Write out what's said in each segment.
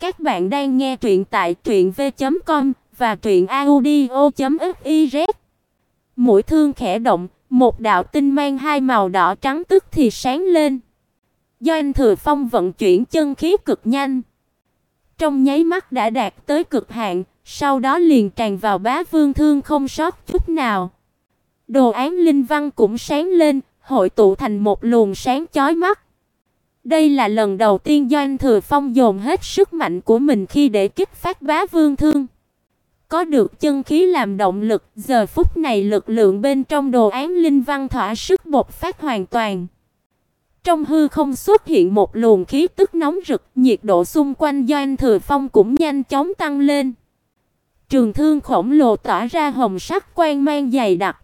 Các bạn đang nghe truyện tại truyệnv.com và truyệnaudio.fiz. Mũi thương khẽ động, một đạo tinh mang hai màu đỏ trắng tức thì sáng lên. Do anh Thừa Phong vận chuyển chân khí cực nhanh, trong nháy mắt đã đạt tới cực hạn, sau đó liền tràn vào bá vương thương không sót chút nào. Đồ án linh văn cũng sáng lên, hội tụ thành một luồng sáng chói mắt. Đây là lần đầu tiên Doanh Thừa Phong dồn hết sức mạnh của mình khi để kích phát bá vương thương. Có được chân khí làm động lực, giờ phút này lực lượng bên trong đồ án linh văn thỏa sức bộc phát hoàn toàn. Trong hư không xuất hiện một luồng khí tức nóng rực, nhiệt độ xung quanh Doanh Thừa Phong cũng nhanh chóng tăng lên. Trường thương khổng lồ tỏa ra hồng sắc quang mang dày đặc,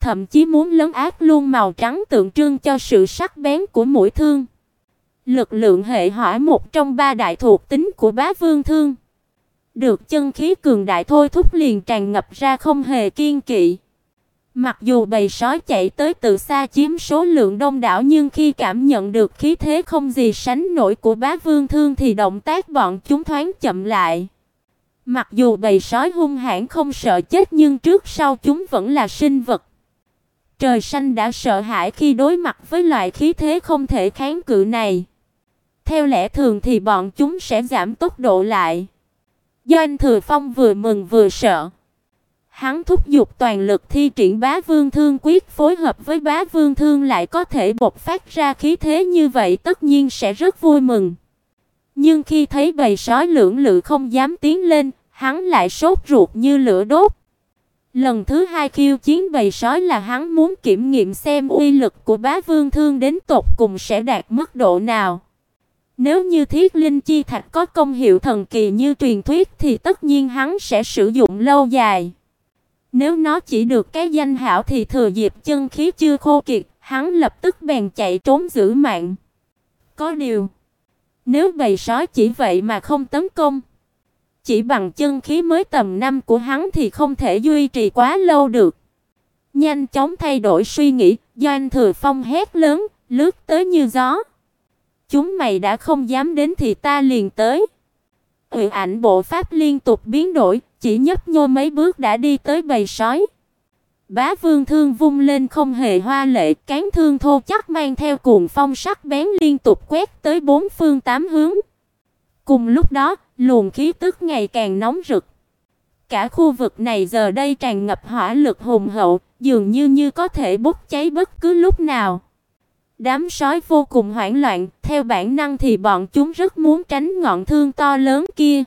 thậm chí muốn lấn át luôn màu trắng tượng trưng cho sự sắc bén của mũi thương. Lực lượng hệ hỏa một trong ba đại thuộc tính của Bá Vương Thương, được chân khí cường đại thôi thúc liền tràn ngập ra không hề kiên kỵ. Mặc dù bầy sói chạy tới từ xa chiếm số lượng đông đảo nhưng khi cảm nhận được khí thế không gì sánh nổi của Bá Vương Thương thì động tác bọn chúng thoáng chậm lại. Mặc dù bầy sói hung hãn không sợ chết nhưng trước sau chúng vẫn là sinh vật. Trời xanh đã sợ hãi khi đối mặt với loại khí thế không thể kháng cự này. Theo lẽ thường thì bọn chúng sẽ giảm tốc độ lại. Doanh Thừa Phong vừa mừng vừa sợ. Hắn thúc giục toàn lực thi triển Bá Vương Thương quyết phối hợp với Bá Vương Thương lại có thể bộc phát ra khí thế như vậy tất nhiên sẽ rất vui mừng. Nhưng khi thấy bầy sói lưỡng lự không dám tiến lên, hắn lại sốt ruột như lửa đốt. Lần thứ hai khiêu chiến bầy sói là hắn muốn kiểm nghiệm xem uy lực của Bá Vương Thương đến tột cùng sẽ đạt mức độ nào. Nếu như Thiết Linh chi thạch có công hiệu thần kỳ như truyền thuyết thì tất nhiên hắn sẽ sử dụng lâu dài. Nếu nó chỉ được cái danh hảo thì thừa dịp chân khí chưa khô kiệt, hắn lập tức bèn chạy trốn giữ mạng. Có điều, nếu bầy sói chỉ vậy mà không tấn công, chỉ bằng chân khí mới tầm năm của hắn thì không thể duy trì quá lâu được. Nhanh chóng thay đổi suy nghĩ, Doanh Thừa Phong hét lớn, lướt tới như gió. Chúng mày đã không dám đến thì ta liền tới. Ủy ảnh bộ pháp liên tục biến đổi, chỉ nhấp nhô mấy bước đã đi tới bầy sói. Bá Vương thương vung lên không hề hoa lệ, cán thương thô chắc mang theo cuồng phong sắc bén liên tục quét tới bốn phương tám hướng. Cùng lúc đó, luồng khí tức ngày càng nóng rực. Cả khu vực này giờ đây tràn ngập hỏa lực hùng hậu, dường như như có thể bốc cháy bất cứ lúc nào. Đám sói vô cùng hoảng loạn, theo bản năng thì bọn chúng rất muốn tránh ngọn thương to lớn kia.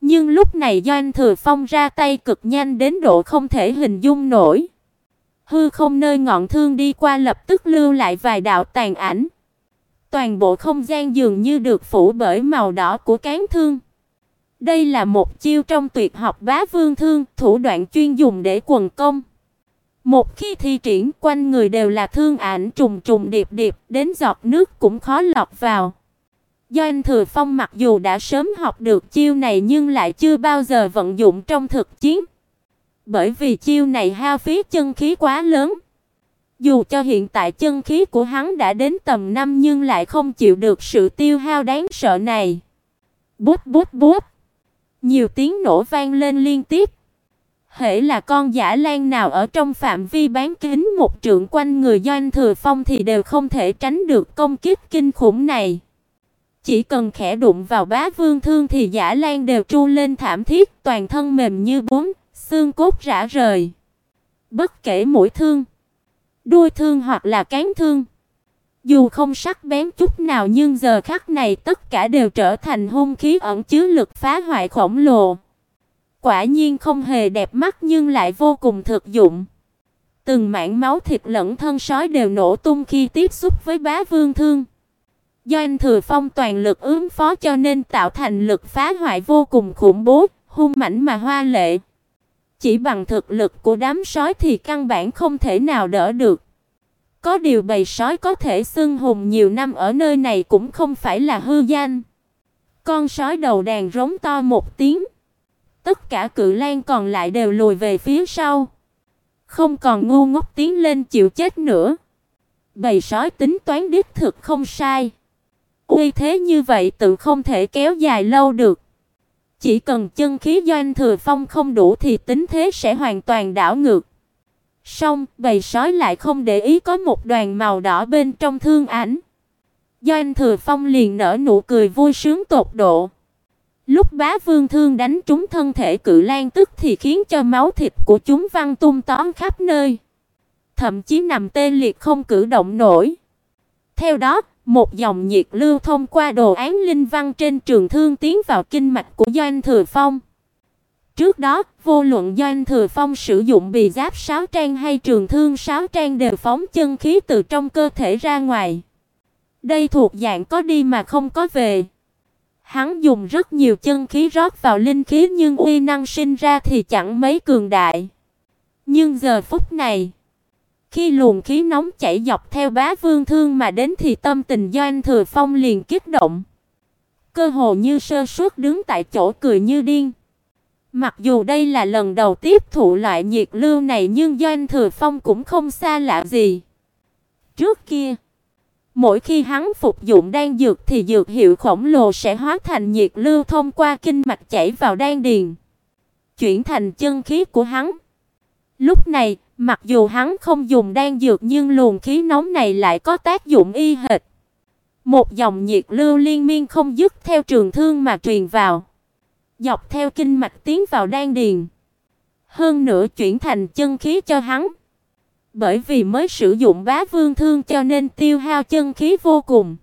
Nhưng lúc này Doanh Thừa Phong ra tay cực nhanh đến độ không thể hình dung nổi. Hư không nơi ngọn thương đi qua lập tức lưu lại vài đạo tàn ảnh. Toàn bộ không gian dường như được phủ bởi màu đỏ của cán thương. Đây là một chiêu trong tuyệt học Bá Vương thương, thủ đoạn chuyên dùng để quần công. Một khi thi triển quanh người đều là thương ảnh trùng trùng điệp điệp, đến giọt nước cũng khó lọt vào. Do anh Thừa Phong mặc dù đã sớm học được chiêu này nhưng lại chưa bao giờ vận dụng trong thực chiến. Bởi vì chiêu này hao phí chân khí quá lớn. Dù cho hiện tại chân khí của hắn đã đến tầm 5 nhưng lại không chịu được sự tiêu hao đáng sợ này. Bút bút bút. Nhiều tiếng nổ vang lên liên tiếp. Hễ là con giả lan nào ở trong phạm vi bán kính một trượng quanh người Doanh Thừa Phong thì đều không thể tránh được công kích kinh khủng này. Chỉ cần khẽ đụng vào bá vương thương thì giả lan đều tru lên thảm thiết, toàn thân mềm như bún, xương cốt rã rời. Bất kể mũi thương, đuôi thương hoặc là cán thương, dù không sắc bén chút nào nhưng giờ khắc này tất cả đều trở thành hung khí ẩn chứa lực phá hoại khổng lồ. Quả nhiên không hề đẹp mắt nhưng lại vô cùng thực dụng. Từng mảng máu thịt lẫn thân sói đều nổ tung khi tiếp xúc với bá vương thương. Do anh Thừa Phong toàn lực ứng phó cho nên tạo thành lực phá hoại vô cùng khủng bố, hung mãnh mà hoa lệ. Chỉ bằng thực lực của đám sói thì căn bản không thể nào đỡ được. Có điều bầy sói có thể xưng hùng nhiều năm ở nơi này cũng không phải là hư danh. Con sói đầu đàn rống to một tiếng. Tất cả cự lang còn lại đều lùi về phía sau. Không còn ngu ngốc tiến lên chịu chết nữa. Bầy sói tính toán đích thực không sai. Uy thế như vậy tự không thể kéo dài lâu được. Chỉ cần chân khí doanh thừa phong không đủ thì tính thế sẽ hoàn toàn đảo ngược. Song, bầy sói lại không để ý có một đoàn màu đỏ bên trong thương ảnh. Doanh thừa phong liền nở nụ cười vui sướng tột độ. Lúc bá vương thương đánh trúng thân thể cự lan tức thì khiến cho máu thịt của chúng văng tung tóe khắp nơi. Thậm chí nằm tê liệt không cử động nổi. Theo đó, một dòng nhiệt lưu thông qua đồ án linh văn trên trường thương tiến vào kinh mạch của Doanh Thừa Phong. Trước đó, vô luận Doanh Thừa Phong sử dụng bì giáp sáo trang hay trường thương sáo trang đều phóng chân khí từ trong cơ thể ra ngoài. Đây thuộc dạng có đi mà không có về. Hắn dùng rất nhiều chân khí rót vào linh khí nhưng uy năng sinh ra thì chẳng mấy cường đại. Nhưng giờ phút này, khi luồng khí nóng chảy dọc theo bá vương thương mà đến thì tâm tình Doanh Thừa Phong liền kích động. Cơ hồ như sơ suất đứng tại chỗ cười như điên. Mặc dù đây là lần đầu tiếp thụ loại nhiệt lưu này nhưng Doanh Thừa Phong cũng không xa lạ gì. Trước kia, mỗi khi hắn phục dụng đan dược thì dược hiệu khổng lồ sẽ hóa thành nhiệt lưu thông qua kinh mạch chảy vào đan điền, chuyển thành chân khí của hắn. Lúc này, mặc dù hắn không dùng đan dược nhưng luồng khí nóng này lại có tác dụng y hệt. Một dòng nhiệt lưu liên miên không dứt theo trường thương mà truyền vào, dọc theo kinh mạch tiến vào đan điền, hơn nữa chuyển thành chân khí cho hắn. Bởi vì mới sử dụng bá vương thương cho nên tiêu hao chân khí vô cùng.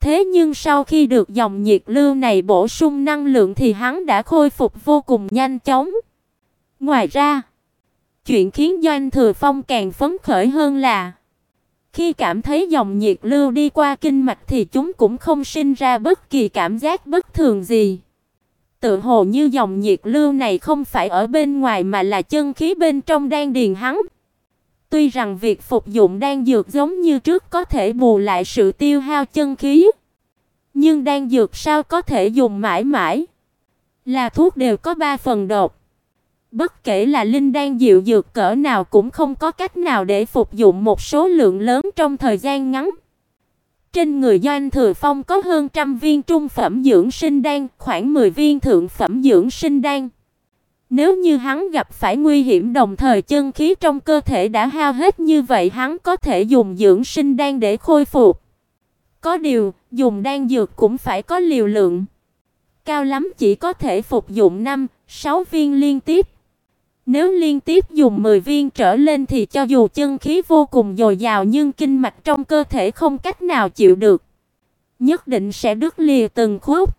Thế nhưng sau khi được dòng nhiệt lưu này bổ sung năng lượng thì hắn đã khôi phục vô cùng nhanh chóng. Ngoài ra, chuyện khiến Doanh Thừa Phong càng phấn khởi hơn là khi cảm thấy dòng nhiệt lưu đi qua kinh mạch thì chúng cũng không sinh ra bất kỳ cảm giác bất thường gì. Tự hồ như dòng nhiệt lưu này không phải ở bên ngoài mà là chân khí bên trong đang điền hắn. Tuy rằng việc phục dụng đan dược giống như trước có thể bù lại sự tiêu hao chân khí, nhưng đan dược sao có thể dùng mãi mãi? Là thuốc đều có ba phần độc. Bất kể là linh đan dịu dược cỡ nào cũng không có cách nào để phục dụng một số lượng lớn trong thời gian ngắn. Trên người Doanh Thừa Phong có hơn trăm viên trung phẩm dưỡng sinh đan, khoảng 10 viên thượng phẩm dưỡng sinh đan. Nếu như hắn gặp phải nguy hiểm đồng thời chân khí trong cơ thể đã hao hết như vậy, hắn có thể dùng dưỡng sinh đan để khôi phục. Có điều, dùng đan dược cũng phải có liều lượng. Cao lắm chỉ có thể phục dụng 5, 6 viên liên tiếp. Nếu liên tiếp dùng 10 viên trở lên thì cho dù chân khí vô cùng dồi dào nhưng kinh mạch trong cơ thể không cách nào chịu được, nhất định sẽ đứt lìa từng khúc.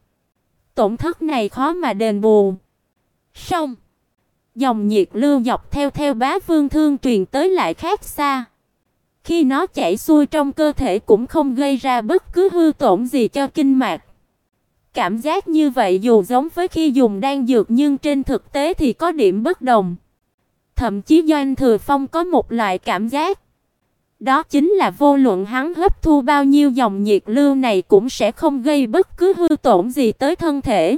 Tổn thất này khó mà đền bù. Xong, dòng nhiệt lưu dọc theo theo bá vương thương truyền tới lại khác xa. Khi nó chảy xuôi trong cơ thể cũng không gây ra bất cứ hư tổn gì cho kinh mạch. Cảm giác như vậy dù giống với khi dùng đan dược nhưng trên thực tế thì có điểm bất đồng. Thậm chí Doanh Thừa Phong có một loại cảm giác, đó chính là vô luận hắn hấp thu bao nhiêu dòng nhiệt lưu này cũng sẽ không gây bất cứ hư tổn gì tới thân thể.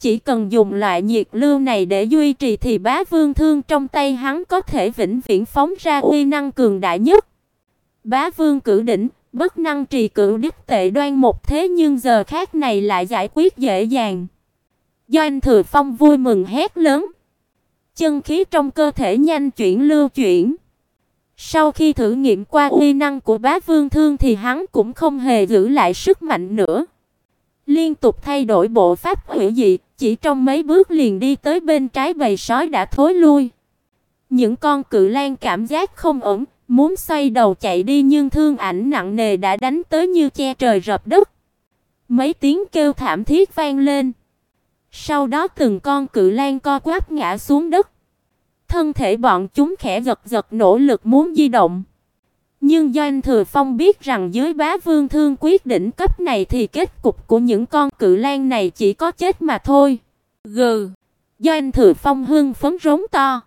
Chỉ cần dùng loại nhiệt lưu này để duy trì thì bá vương thương trong tay hắn có thể vĩnh viễn phóng ra uy năng cường đại nhất. Bá vương cử đỉnh, bất năng trì cử đích tệ đoan một thế nhưng giờ khác này lại giải quyết dễ dàng. Doanh Thừa Phong vui mừng hét lớn. Chân khí trong cơ thể nhanh chuyển lưu chuyển. Sau khi thử nghiệm qua uy năng của bá vương thương thì hắn cũng không hề giữ lại sức mạnh nữa. Liên tục thay đổi bộ pháp hủy dị, chỉ trong mấy bước liền đi tới bên trái bầy sói đã thối lui. Những con cự lang cảm giác không ổn, muốn xoay đầu chạy đi nhưng thương ảnh nặng nề đã đánh tới như che trời rập đất. Mấy tiếng kêu thảm thiết vang lên. Sau đó từng con cự lang co quắp ngã xuống đất. Thân thể bọn chúng khẽ giật giật nỗ lực muốn di động. Nhưng Doanh Thừa Phong biết rằng dưới bá vương thương quyết định cấp này thì kết cục của những con cự lan này chỉ có chết mà thôi. Gừ. Doanh Thừa Phong hưng phấn rống to.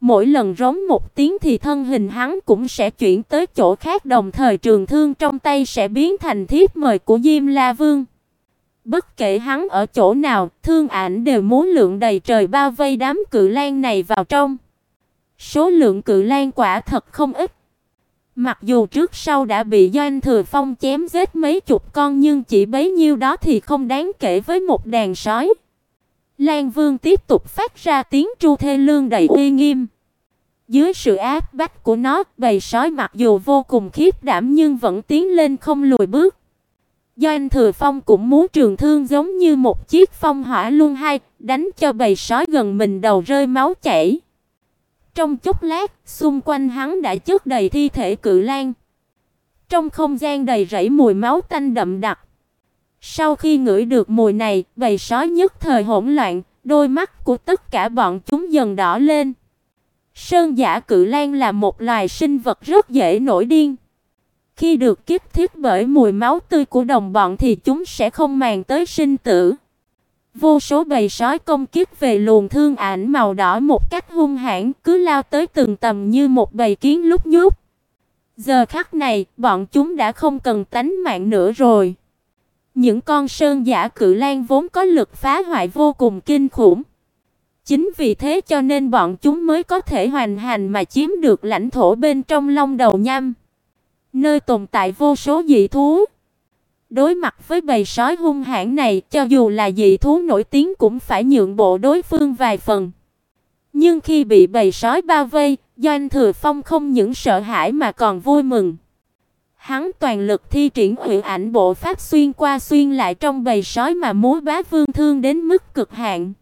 Mỗi lần rống một tiếng thì thân hình hắn cũng sẽ chuyển tới chỗ khác đồng thời trường thương trong tay sẽ biến thành thiếp mời của Diêm La Vương. Bất kể hắn ở chỗ nào, thương ảnh đều muốn lượng đầy trời bao vây đám cự lan này vào trong. Số lượng cự lan quả thật không ít. Mặc dù trước sau đã bị Doanh Thừa Phong chém giết mấy chục con nhưng chỉ bấy nhiêu đó thì không đáng kể với một đàn sói. Lan Vương tiếp tục phát ra tiếng tru thê lương đầy uy nghiêm. Dưới sự áp bách của nó, bầy sói mặc dù vô cùng khiếp đảm nhưng vẫn tiến lên không lùi bước. Doanh Thừa Phong cũng muốn trường thương giống như một chiếc phong hỏa luân hai, đánh cho bầy sói gần mình đầu rơi máu chảy. Trong chốc lát, xung quanh hắn đã chất đầy thi thể cự lang. Trong không gian đầy rẫy mùi máu tanh đậm đặc. Sau khi ngửi được mùi này, bầy sói nhất thời hỗn loạn, đôi mắt của tất cả bọn chúng dần đỏ lên. Sơn giả cự lang là một loài sinh vật rất dễ nổi điên. Khi được kích thích bởi mùi máu tươi của đồng bọn thì chúng sẽ không màng tới sinh tử. Vô số bầy sói công kích về luồng thương ảnh màu đỏ một cách hung hãn, cứ lao tới từng tầm như một bầy kiến lúc nhúc. Giờ khắc này, bọn chúng đã không cần tánh mạng nữa rồi. Những con sơn giả cự lan vốn có lực phá hoại vô cùng kinh khủng. Chính vì thế cho nên bọn chúng mới có thể hoành hành mà chiếm được lãnh thổ bên trong Long Đầu Nham, nơi tồn tại vô số dị thú. Đối mặt với bầy sói hung hãn này, cho dù là dị thú nổi tiếng cũng phải nhượng bộ đối phương vài phần. Nhưng khi bị bầy sói bao vây, Doanh Thừa Phong không những sợ hãi mà còn vui mừng. Hắn toàn lực thi triển hủy ảnh bộ pháp xuyên qua xuyên lại trong bầy sói mà múa bá vương thương đến mức cực hạn.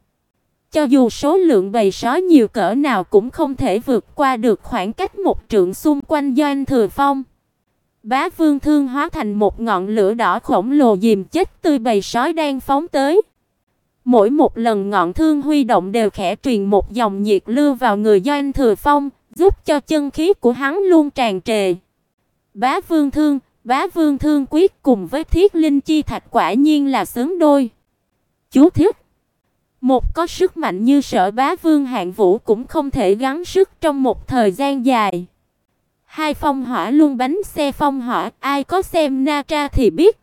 Cho dù số lượng bầy sói nhiều cỡ nào cũng không thể vượt qua được khoảng cách một trượng xung quanh Doanh Thừa Phong. Bá Vương Thương hóa thành một ngọn lửa đỏ khổng lồ dìm chết tươi bầy sói đang phóng tới. Mỗi một lần ngọn thương huy động đều khẽ truyền một dòng nhiệt lưu vào người Doanh Thừa Phong, giúp cho chân khí của hắn luôn tràn trề. Bá Vương Thương, Bá Vương Thương quyết cùng với Thiết Linh chi thạch quả nhiên là xứng đôi. Chú thích một có sức mạnh như Sở Bá Vương Hạng Vũ cũng không thể gắng sức trong một thời gian dài. Hai phong hỏa luôn bánh xe phong hỏa, ai có xem Na Tra thì biết.